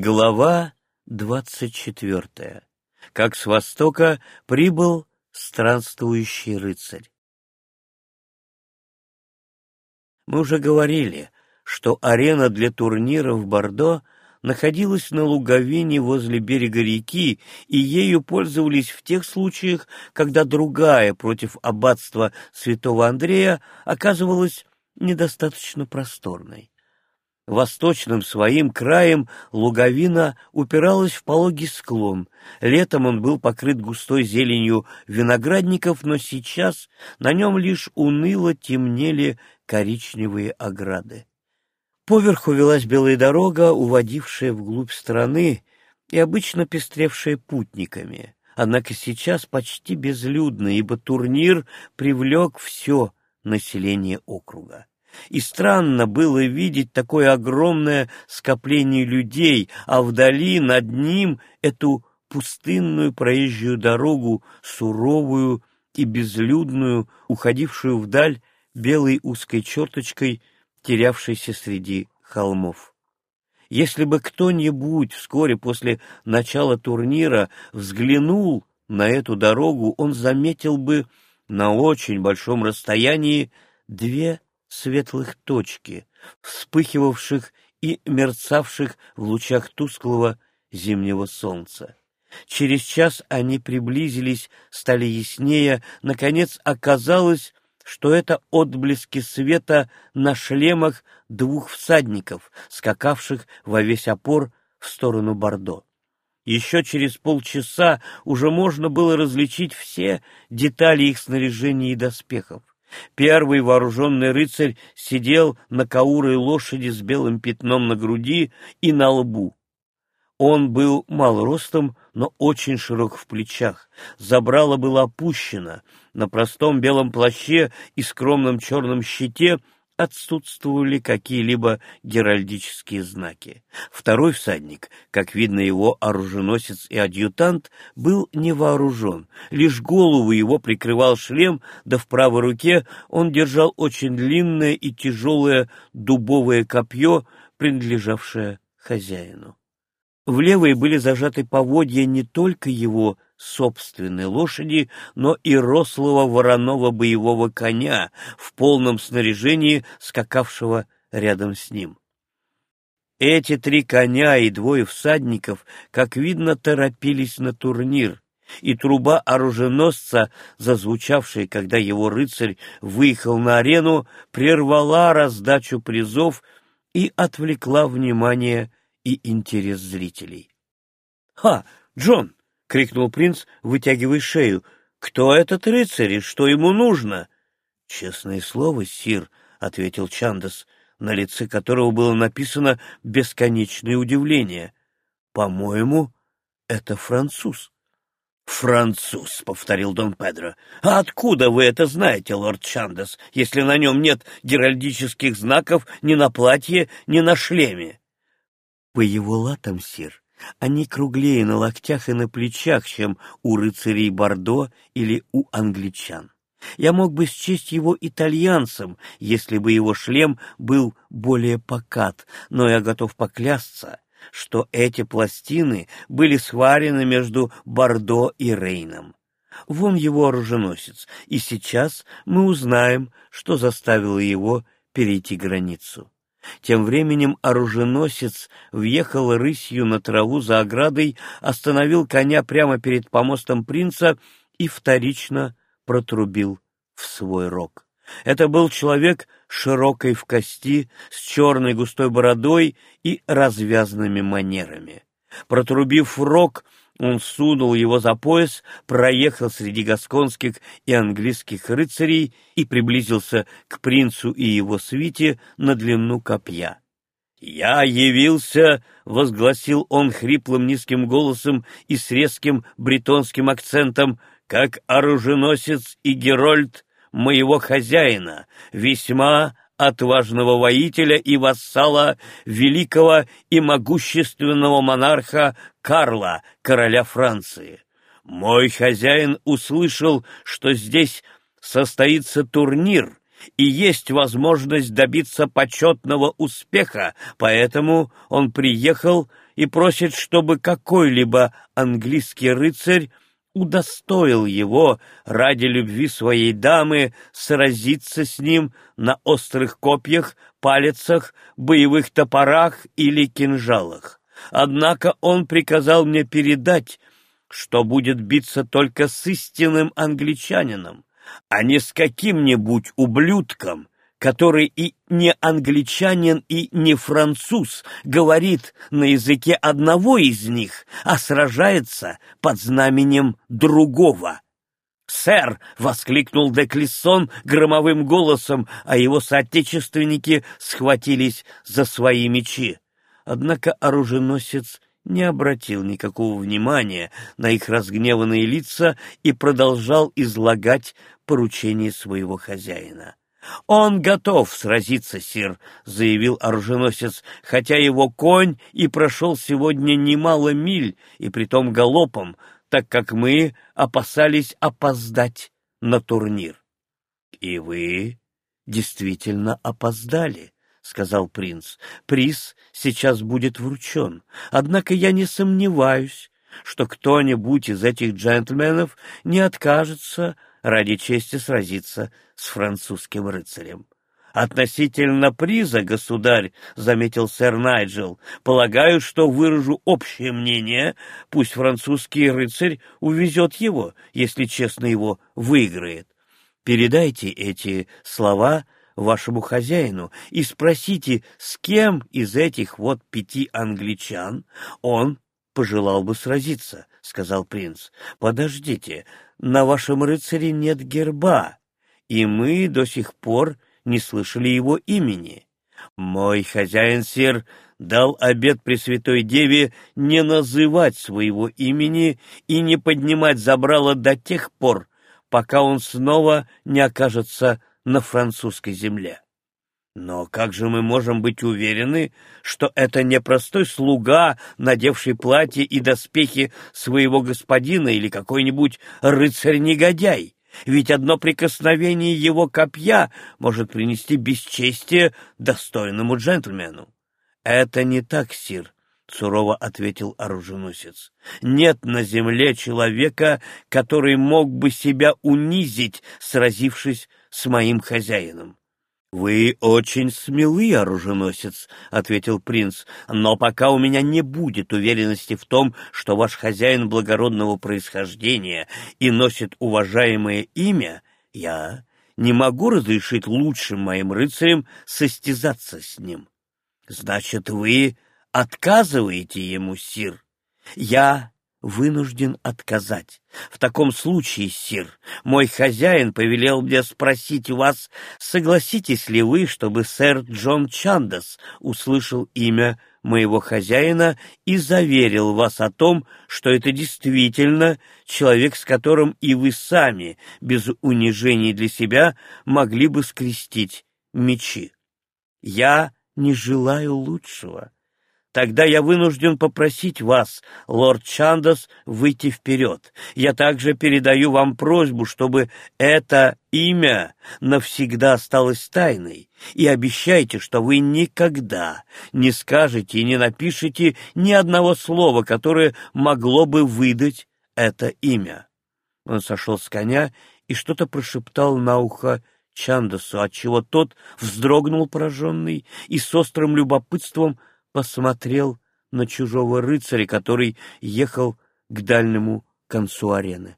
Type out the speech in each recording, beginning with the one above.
Глава двадцать четвертая. Как с востока прибыл странствующий рыцарь. Мы уже говорили, что арена для турнира в Бордо находилась на луговине возле берега реки, и ею пользовались в тех случаях, когда другая против аббатства святого Андрея оказывалась недостаточно просторной. Восточным своим краем луговина упиралась в пологий склон. Летом он был покрыт густой зеленью виноградников, но сейчас на нем лишь уныло темнели коричневые ограды. Поверху велась белая дорога, уводившая вглубь страны и обычно пестревшая путниками. Однако сейчас почти безлюдно, ибо турнир привлек все население округа. И странно было видеть такое огромное скопление людей, а вдали над ним эту пустынную проезжую дорогу, суровую и безлюдную, уходившую вдаль белой узкой черточкой, терявшейся среди холмов. Если бы кто-нибудь вскоре после начала турнира взглянул на эту дорогу, он заметил бы на очень большом расстоянии две светлых точки, вспыхивавших и мерцавших в лучах тусклого зимнего солнца. Через час они приблизились, стали яснее, наконец оказалось, что это отблески света на шлемах двух всадников, скакавших во весь опор в сторону Бордо. Еще через полчаса уже можно было различить все детали их снаряжения и доспехов. Первый вооруженный рыцарь сидел на каурой лошади с белым пятном на груди и на лбу. Он был мал ростом, но очень широк в плечах. Забрало было опущено. На простом белом плаще и скромном черном щите — отсутствовали какие-либо геральдические знаки. Второй всадник, как видно его оруженосец и адъютант, был не вооружен. Лишь голову его прикрывал шлем, да в правой руке он держал очень длинное и тяжелое дубовое копье, принадлежавшее хозяину. В левой были зажаты поводья не только его собственной лошади, но и рослого вороного боевого коня в полном снаряжении, скакавшего рядом с ним. Эти три коня и двое всадников, как видно, торопились на турнир, и труба оруженосца, зазвучавшая, когда его рыцарь выехал на арену, прервала раздачу призов и отвлекла внимание и интерес зрителей. «Ха, Джон!» — крикнул принц, вытягивая шею. «Кто этот рыцарь и что ему нужно?» «Честное слово, сир», — ответил Чандас, на лице которого было написано бесконечное удивление. «По-моему, это француз». «Француз», — повторил Дон Педро. «А откуда вы это знаете, лорд Чандас, если на нем нет геральдических знаков ни на платье, ни на шлеме?» По его латам, сир, они круглее на локтях и на плечах, чем у рыцарей Бордо или у англичан. Я мог бы счесть его итальянцем, если бы его шлем был более покат, но я готов поклясться, что эти пластины были сварены между Бордо и Рейном. Вон его оруженосец, и сейчас мы узнаем, что заставило его перейти границу. Тем временем оруженосец въехал рысью на траву за оградой, остановил коня прямо перед помостом принца и вторично протрубил в свой рог. Это был человек широкой в кости, с черной густой бородой и развязными манерами. Протрубив рог, он сунул его за пояс, проехал среди гасконских и английских рыцарей и приблизился к принцу и его свите на длину копья. «Я явился», — возгласил он хриплым низким голосом и с резким бретонским акцентом, «как оруженосец и герольд моего хозяина, весьма отважного воителя и вассала великого и могущественного монарха Карла, короля Франции. Мой хозяин услышал, что здесь состоится турнир, и есть возможность добиться почетного успеха, поэтому он приехал и просит, чтобы какой-либо английский рыцарь удостоил его ради любви своей дамы сразиться с ним на острых копьях, палецах, боевых топорах или кинжалах. Однако он приказал мне передать, что будет биться только с истинным англичанином, а не с каким-нибудь ублюдком, который и не англичанин, и не француз, говорит на языке одного из них, а сражается под знаменем другого. «Сэр!» — воскликнул Деклиссон громовым голосом, а его соотечественники схватились за свои мечи. Однако оруженосец не обратил никакого внимания на их разгневанные лица и продолжал излагать поручение своего хозяина. «Он готов сразиться, сир», — заявил оруженосец, хотя его конь и прошел сегодня немало миль, и притом галопом, так как мы опасались опоздать на турнир. «И вы действительно опоздали», — сказал принц. «Приз сейчас будет вручен. Однако я не сомневаюсь, что кто-нибудь из этих джентльменов не откажется ради чести сразиться с французским рыцарем. «Относительно приза, государь», — заметил сэр Найджел, — «полагаю, что выражу общее мнение, пусть французский рыцарь увезет его, если честно его выиграет. Передайте эти слова вашему хозяину и спросите, с кем из этих вот пяти англичан он пожелал бы сразиться, — сказал принц. — Подождите, на вашем рыцаре нет герба, и мы до сих пор не слышали его имени. Мой хозяин, сир, дал обет Пресвятой Деве не называть своего имени и не поднимать забрало до тех пор, пока он снова не окажется на французской земле. Но как же мы можем быть уверены, что это не простой слуга, надевший платье и доспехи своего господина или какой-нибудь рыцарь-негодяй? Ведь одно прикосновение его копья может принести бесчестие достойному джентльмену. — Это не так, сир, — сурово ответил оруженосец. — Нет на земле человека, который мог бы себя унизить, сразившись с моим хозяином. — Вы очень смелый оруженосец, — ответил принц, — но пока у меня не будет уверенности в том, что ваш хозяин благородного происхождения и носит уважаемое имя, я не могу разрешить лучшим моим рыцарям состязаться с ним. — Значит, вы отказываете ему, сир? Я вынужден отказать. В таком случае, сир, мой хозяин повелел мне спросить вас, согласитесь ли вы, чтобы сэр Джон Чандас услышал имя моего хозяина и заверил вас о том, что это действительно человек, с которым и вы сами, без унижений для себя, могли бы скрестить мечи. Я не желаю лучшего. Тогда я вынужден попросить вас, лорд Чандас, выйти вперед. Я также передаю вам просьбу, чтобы это имя навсегда осталось тайной, и обещайте, что вы никогда не скажете и не напишете ни одного слова, которое могло бы выдать это имя. Он сошел с коня и что-то прошептал на ухо Чандасу, отчего тот вздрогнул пораженный и с острым любопытством посмотрел на чужого рыцаря, который ехал к дальнему концу арены.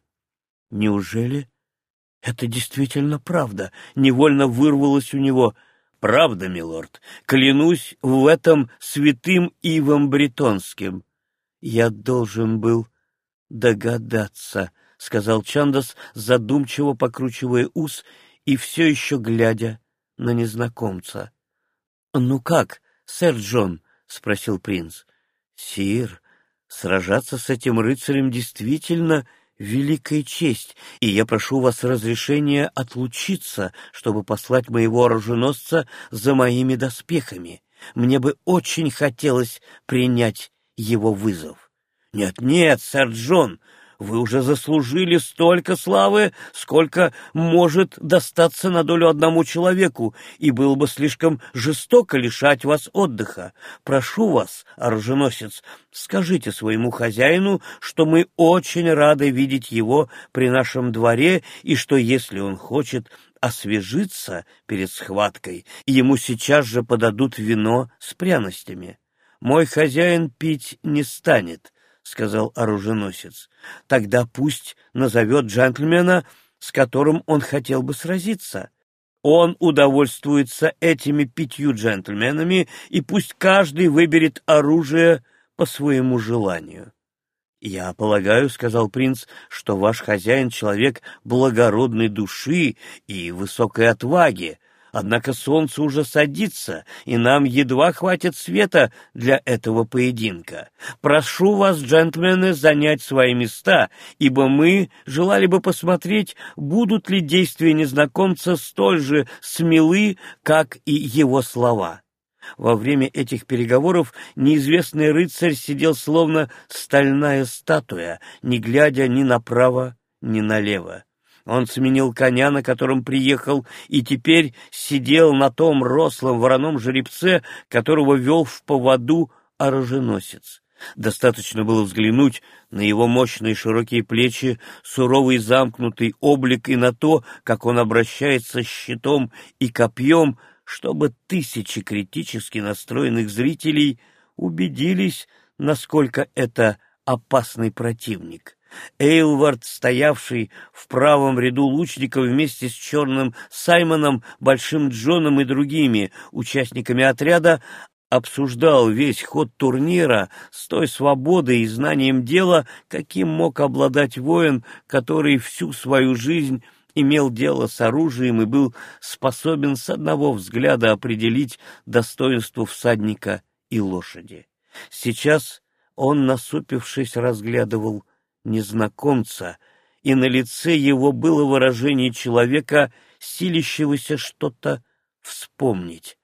Неужели это действительно правда? Невольно вырвалось у него. Правда, милорд, клянусь в этом святым Ивом Бретонским. Я должен был догадаться, — сказал Чандас, задумчиво покручивая ус и все еще глядя на незнакомца. — Ну как, сэр Джон? — спросил принц. — Сир, сражаться с этим рыцарем действительно великая честь, и я прошу вас разрешения отлучиться, чтобы послать моего оруженосца за моими доспехами. Мне бы очень хотелось принять его вызов. «Нет, — Нет-нет, сэр Джон, Вы уже заслужили столько славы, сколько может достаться на долю одному человеку, и было бы слишком жестоко лишать вас отдыха. Прошу вас, оруженосец, скажите своему хозяину, что мы очень рады видеть его при нашем дворе, и что, если он хочет освежиться перед схваткой, ему сейчас же подадут вино с пряностями. Мой хозяин пить не станет, — сказал оруженосец. — Тогда пусть назовет джентльмена, с которым он хотел бы сразиться. Он удовольствуется этими пятью джентльменами, и пусть каждый выберет оружие по своему желанию. — Я полагаю, — сказал принц, — что ваш хозяин — человек благородной души и высокой отваги, Однако солнце уже садится, и нам едва хватит света для этого поединка. Прошу вас, джентльмены, занять свои места, ибо мы желали бы посмотреть, будут ли действия незнакомца столь же смелы, как и его слова. Во время этих переговоров неизвестный рыцарь сидел словно стальная статуя, не глядя ни направо, ни налево. Он сменил коня, на котором приехал, и теперь сидел на том рослом вороном жеребце, которого вел в поводу оруженосец. Достаточно было взглянуть на его мощные широкие плечи, суровый замкнутый облик и на то, как он обращается с щитом и копьем, чтобы тысячи критически настроенных зрителей убедились, насколько это опасный противник. Эйлвард, стоявший в правом ряду лучников вместе с Черным Саймоном, Большим Джоном и другими участниками отряда, обсуждал весь ход турнира с той свободой и знанием дела, каким мог обладать воин, который всю свою жизнь имел дело с оружием и был способен с одного взгляда определить достоинство всадника и лошади. Сейчас он, насупившись, разглядывал незнакомца, и на лице его было выражение человека, силящегося что-то вспомнить.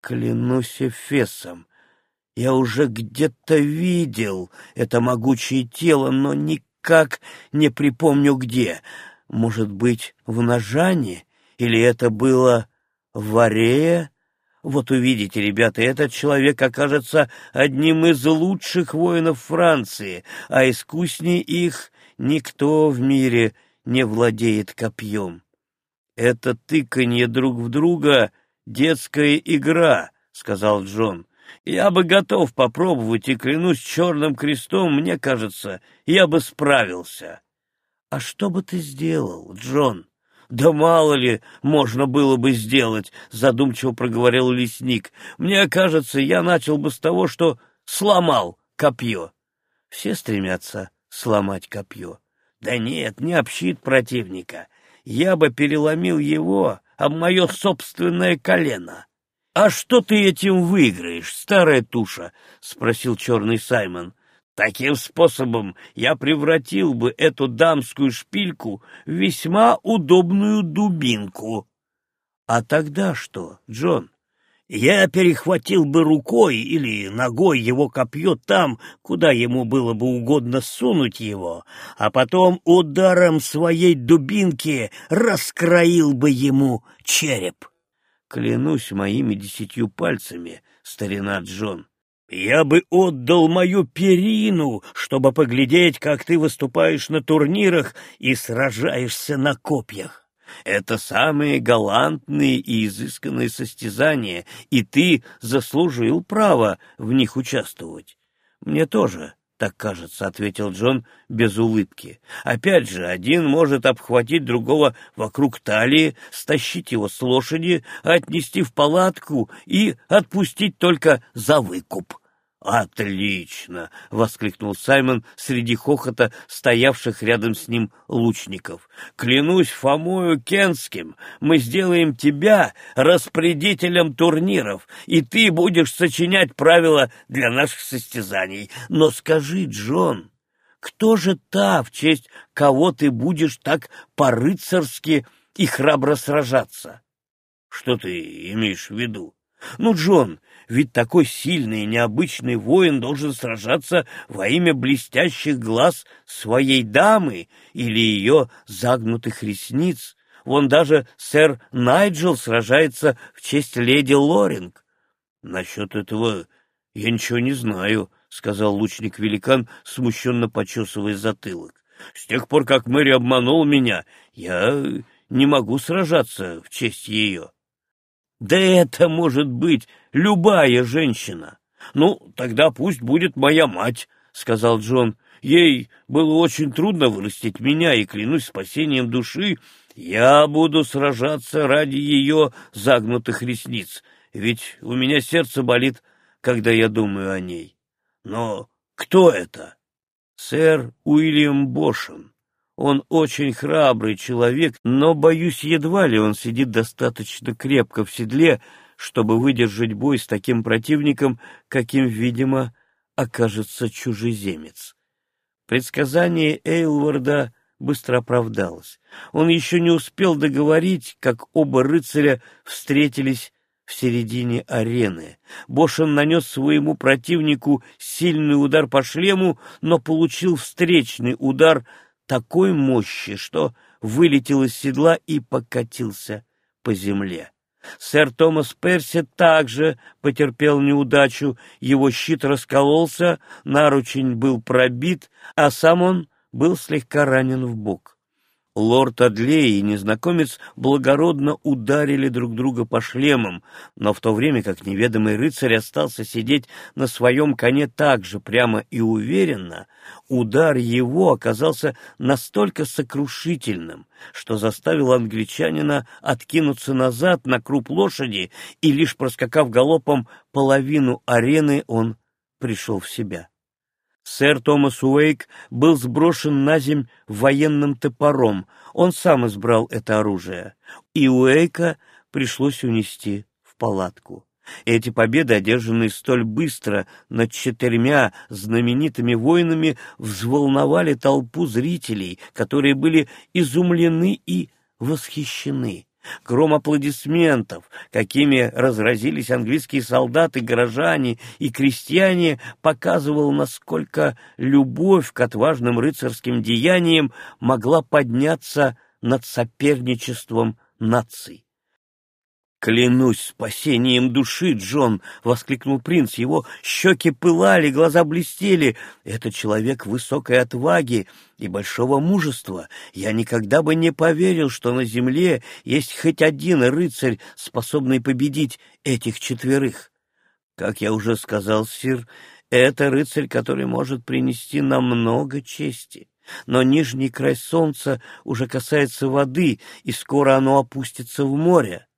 Клянусь Эфесом, я уже где-то видел это могучее тело, но никак не припомню где. Может быть, в Нажане? Или это было в Арея? Вот увидите, ребята, этот человек окажется одним из лучших воинов Франции, а искуснее их никто в мире не владеет копьем. Это тыканье друг в друга — детская игра, — сказал Джон. Я бы готов попробовать, и клянусь черным крестом, мне кажется, я бы справился. — А что бы ты сделал, Джон? «Да мало ли можно было бы сделать», — задумчиво проговорил лесник. «Мне кажется, я начал бы с того, что сломал копье». Все стремятся сломать копье. Да нет, не общит противника. Я бы переломил его об мое собственное колено. — А что ты этим выиграешь, старая туша? — спросил черный Саймон. Таким способом я превратил бы эту дамскую шпильку в весьма удобную дубинку. А тогда что, Джон? Я перехватил бы рукой или ногой его копье там, куда ему было бы угодно сунуть его, а потом ударом своей дубинки раскроил бы ему череп. Клянусь моими десятью пальцами, старина Джон, я бы отдал мою перину, чтобы поглядеть, как ты выступаешь на турнирах и сражаешься на копьях. Это самые галантные и изысканные состязания, и ты заслужил право в них участвовать. Мне тоже так кажется, — ответил Джон без улыбки. Опять же, один может обхватить другого вокруг талии, стащить его с лошади, отнести в палатку и отпустить только за выкуп. «Отлично!» — воскликнул Саймон среди хохота стоявших рядом с ним лучников. «Клянусь Фомою Кенским, мы сделаем тебя распорядителем турниров, и ты будешь сочинять правила для наших состязаний. Но скажи, Джон, кто же та, в честь кого ты будешь так по-рыцарски и храбро сражаться?» «Что ты имеешь в виду?» Ну, Джон, ведь такой сильный и необычный воин должен сражаться во имя блестящих глаз своей дамы или ее загнутых ресниц. Вон даже сэр Найджел сражается в честь леди Лоринг. — Насчет этого я ничего не знаю, — сказал лучник-великан, смущенно почесывая затылок. — С тех пор, как Мэри обманул меня, я не могу сражаться в честь ее. — Да это может быть любая женщина. Ну, тогда пусть будет моя мать, — сказал Джон. Ей было очень трудно вырастить меня, и, клянусь спасением души, я буду сражаться ради ее загнутых ресниц, ведь у меня сердце болит, когда я думаю о ней. Но кто это? Сэр Уильям Бошен. Он очень храбрый человек, но, боюсь, едва ли он сидит достаточно крепко в седле, чтобы выдержать бой с таким противником, каким, видимо, окажется чужеземец. Предсказание Эйлварда быстро оправдалось. Он еще не успел договорить, как оба рыцаря встретились в середине арены. Бошен нанес своему противнику сильный удар по шлему, но получил встречный удар такой мощи, что вылетел из седла и покатился по земле. Сэр Томас Перси также потерпел неудачу, его щит раскололся, наручень был пробит, а сам он был слегка ранен в бок. Лорд Адлей и незнакомец благородно ударили друг друга по шлемам, но в то время как неведомый рыцарь остался сидеть на своем коне так же прямо и уверенно, удар его оказался настолько сокрушительным, что заставил англичанина откинуться назад на круп лошади, и лишь проскакав галопом половину арены, он пришел в себя. Сэр Томас Уэйк был сброшен на земь военным топором. Он сам избрал это оружие. И Уэйка пришлось унести в палатку. Эти победы, одержанные столь быстро над четырьмя знаменитыми воинами, взволновали толпу зрителей, которые были изумлены и восхищены. Гром аплодисментов, какими разразились английские солдаты, горожане и крестьяне, показывал, насколько любовь к отважным рыцарским деяниям могла подняться над соперничеством наций. «Клянусь спасением души, Джон!» — воскликнул принц. Его щеки пылали, глаза блестели. «Это человек высокой отваги и большого мужества. Я никогда бы не поверил, что на земле есть хоть один рыцарь, способный победить этих четверых. Как я уже сказал, сир, это рыцарь, который может принести нам много чести. Но нижний край солнца уже касается воды, и скоро оно опустится в море.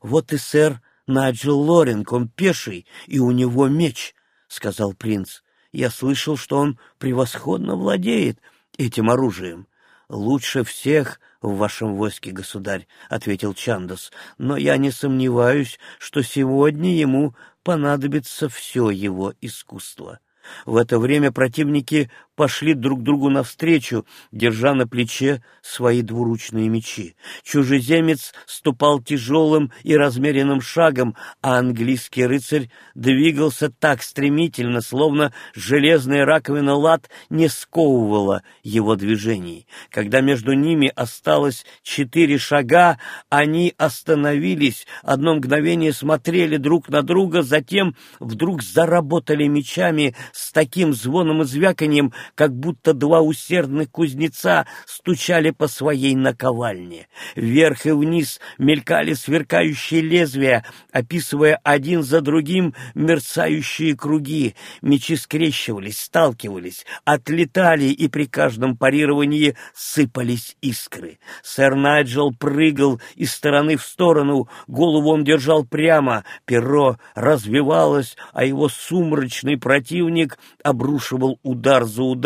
Вот и сэр Наджел Лоринг, он пеший, и у него меч, — сказал принц. Я слышал, что он превосходно владеет этим оружием. Лучше всех в вашем войске, государь, — ответил Чандас, — но я не сомневаюсь, что сегодня ему понадобится все его искусство. В это время противники пошли друг другу навстречу, держа на плече свои двуручные мечи. Чужеземец ступал тяжелым и размеренным шагом, а английский рыцарь двигался так стремительно, словно железная раковина лад не сковывала его движений. Когда между ними осталось четыре шага, они остановились, одно мгновение смотрели друг на друга, затем вдруг заработали мечами с таким звоном и звяканьем, как будто два усердных кузнеца стучали по своей наковальне. Вверх и вниз мелькали сверкающие лезвия, описывая один за другим мерцающие круги. Мечи скрещивались, сталкивались, отлетали, и при каждом парировании сыпались искры. Сэр Найджел прыгал из стороны в сторону, голову он держал прямо, перо развивалось, а его сумрачный противник обрушивал удар за ударом,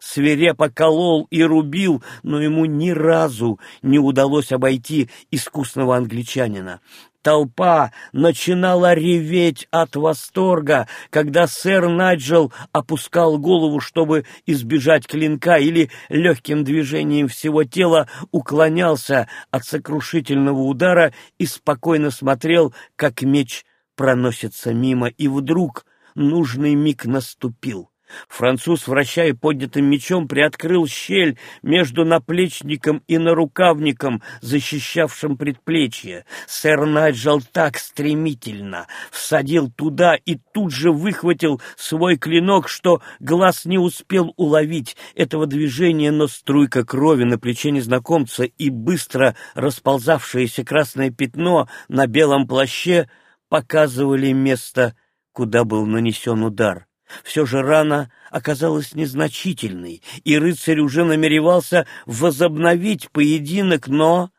свирепо колол и рубил, но ему ни разу не удалось обойти искусного англичанина. Толпа начинала реветь от восторга, когда сэр Наджел опускал голову, чтобы избежать клинка, или легким движением всего тела уклонялся от сокрушительного удара и спокойно смотрел, как меч проносятся мимо, и вдруг нужный миг наступил. Француз, вращая поднятым мечом, приоткрыл щель между наплечником и нарукавником, защищавшим предплечье. Сэр Найджел так стремительно всадил туда и тут же выхватил свой клинок, что глаз не успел уловить этого движения, но струйка крови на плече незнакомца и быстро расползавшееся красное пятно на белом плаще показывали место, куда был нанесен удар. Все же рана оказалась незначительной, и рыцарь уже намеревался возобновить поединок, но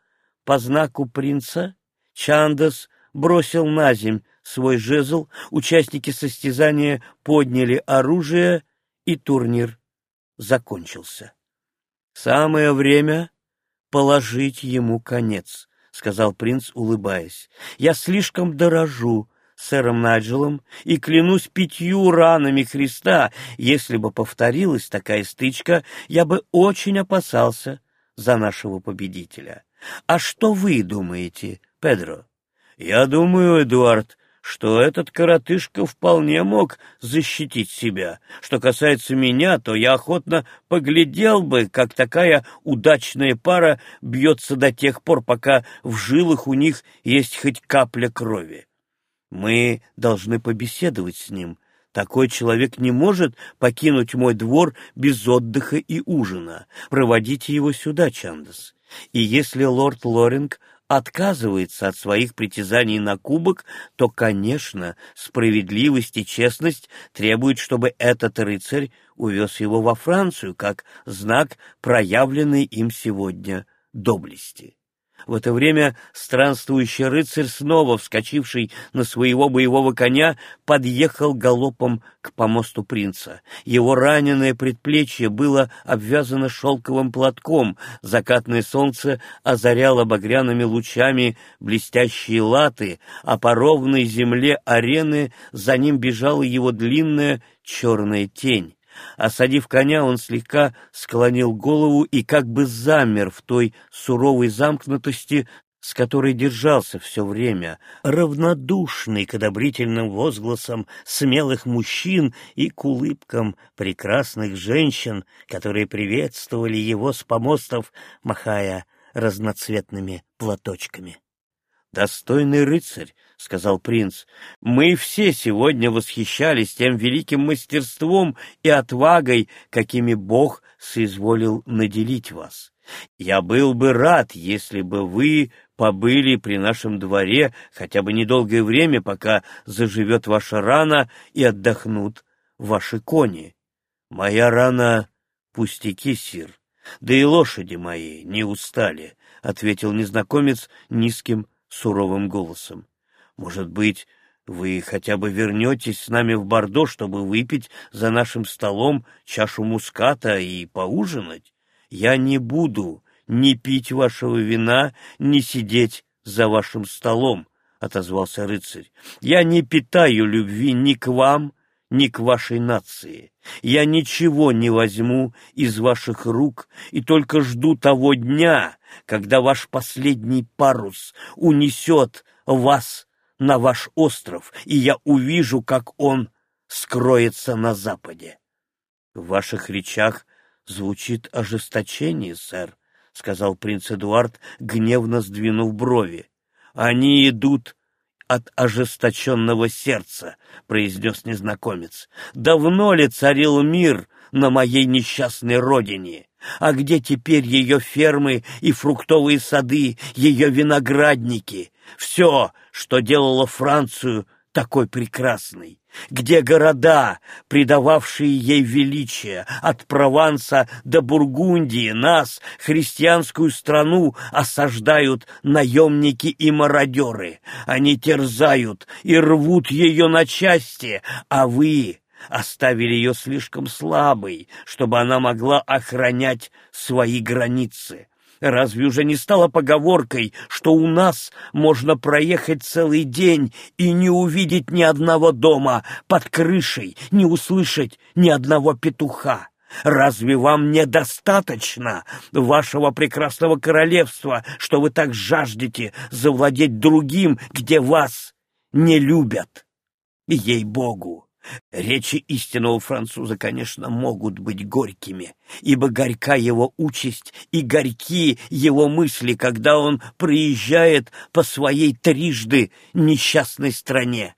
по знаку принца Чандас бросил на земь свой жезл, участники состязания подняли оружие, и турнир закончился. «Самое время положить ему конец», — сказал принц, улыбаясь. «Я слишком дорожу сэром Наджелом и клянусь пятью ранами Христа, если бы повторилась такая стычка, я бы очень опасался за нашего победителя. А что вы думаете, Педро? Я думаю, Эдуард, что этот коротышка вполне мог защитить себя. Что касается меня, то я охотно поглядел бы, как такая удачная пара бьется до тех пор, пока в жилах у них есть хоть капля крови. Мы должны побеседовать с ним. Такой человек не может покинуть мой двор без отдыха и ужина. Проводите его сюда, Чандас. И если лорд Лоринг отказывается от своих притязаний на кубок, то, конечно, справедливость и честность требуют, чтобы этот рыцарь увез его во Францию, как знак проявленной им сегодня доблести. В это время странствующий рыцарь, снова вскочивший на своего боевого коня, подъехал галопом к помосту принца. Его раненое предплечье было обвязано шелковым платком, закатное солнце озаряло багряными лучами блестящие латы, а по ровной земле арены за ним бежала его длинная черная тень. Осадив коня, он слегка склонил голову и как бы замер в той суровой замкнутости, с которой держался все время, равнодушный к одобрительным возгласам смелых мужчин и к улыбкам прекрасных женщин, которые приветствовали его с помостов, махая разноцветными платочками. «Достойный рыцарь», — сказал принц, — «мы все сегодня восхищались тем великим мастерством и отвагой, какими Бог соизволил наделить вас. Я был бы рад, если бы вы побыли при нашем дворе хотя бы недолгое время, пока заживет ваша рана и отдохнут ваши кони. Моя рана — пустяки, сир, да и лошади мои не устали», — ответил незнакомец низким суровым голосом. «Может быть, вы хотя бы вернетесь с нами в Бордо, чтобы выпить за нашим столом чашу муската и поужинать? Я не буду ни пить вашего вина, ни сидеть за вашим столом», — отозвался рыцарь. «Я не питаю любви ни к вам, ни к вашей нации. Я ничего не возьму из ваших рук и только жду того дня, когда ваш последний парус унесет вас на ваш остров, и я увижу, как он скроется на западе. — В ваших речах звучит ожесточение, сэр, — сказал принц Эдуард, гневно сдвинув брови. — Они идут от ожесточенного сердца, — произнес незнакомец. — Давно ли царил мир на моей несчастной родине? А где теперь ее фермы и фруктовые сады, ее виноградники? Все, что делало Францию такой прекрасной. Где города, придававшие ей величие, от Прованса до Бургундии, нас, христианскую страну, осаждают наемники и мародеры. Они терзают и рвут ее на части, а вы оставили ее слишком слабой, чтобы она могла охранять свои границы. Разве уже не стало поговоркой, что у нас можно проехать целый день и не увидеть ни одного дома под крышей, не услышать ни одного петуха? Разве вам недостаточно вашего прекрасного королевства, что вы так жаждете завладеть другим, где вас не любят. Ей-богу, речи истинного француза, конечно, могут быть горькими, ибо горька его участь и горьки его мысли, когда он проезжает по своей трижды несчастной стране.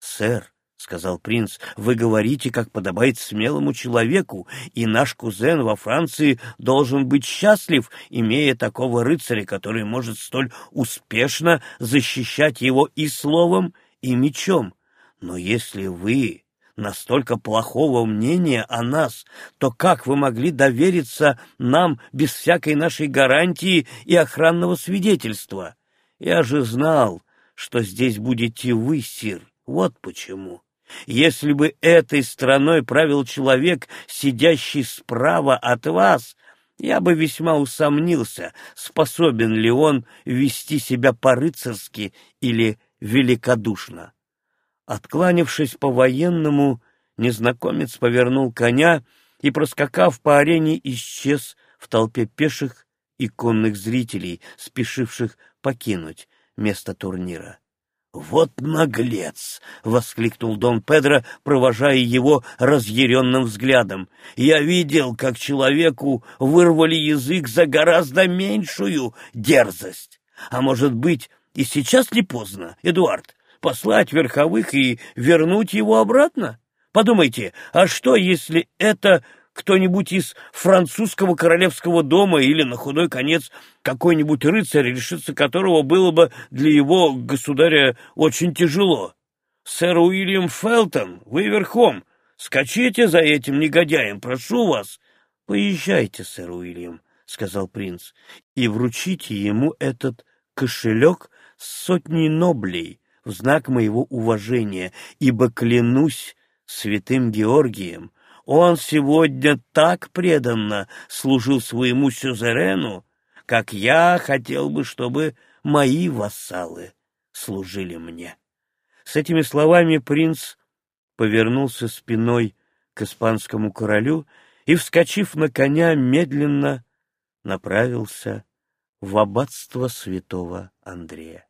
Сэр, — сказал принц, — вы говорите, как подобает смелому человеку, и наш кузен во Франции должен быть счастлив, имея такого рыцаря, который может столь успешно защищать его и словом, и мечом. Но если вы настолько плохого мнения о нас, то как вы могли довериться нам без всякой нашей гарантии и охранного свидетельства? Я же знал, что здесь будете вы, сир, вот почему. Если бы этой страной правил человек, сидящий справа от вас, я бы весьма усомнился, способен ли он вести себя по-рыцарски или великодушно. Откланившись по-военному, незнакомец повернул коня и, проскакав по арене, исчез в толпе пеших и конных зрителей, спешивших покинуть место турнира. «Вот наглец!» — воскликнул Дон Педро, провожая его разъяренным взглядом. «Я видел, как человеку вырвали язык за гораздо меньшую дерзость. А может быть, и сейчас не поздно, Эдуард, послать верховых и вернуть его обратно? Подумайте, а что, если это кто-нибудь из французского королевского дома или, на худой конец, какой-нибудь рыцарь, решиться которого было бы для его государя очень тяжело. Сэр Уильям Фелтон, вы верхом, скачите за этим негодяем, прошу вас. — Поезжайте, сэр Уильям, — сказал принц, — и вручите ему этот кошелек с сотней ноблей в знак моего уважения, ибо, клянусь святым Георгием, он сегодня так преданно служил своему сюзерену, как я хотел бы, чтобы мои вассалы служили мне. С этими словами принц повернулся спиной к испанскому королю и, вскочив на коня, медленно направился в аббатство святого Андрея.